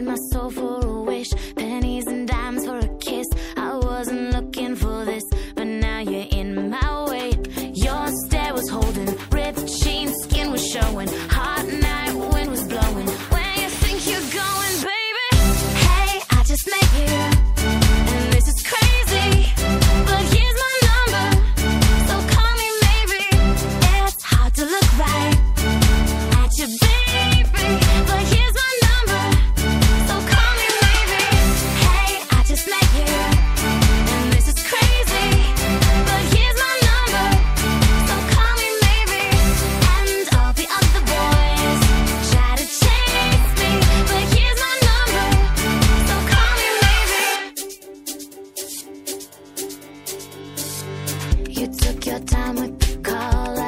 apenas You took your time with the call.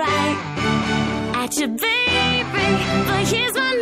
right at your baby, but here's my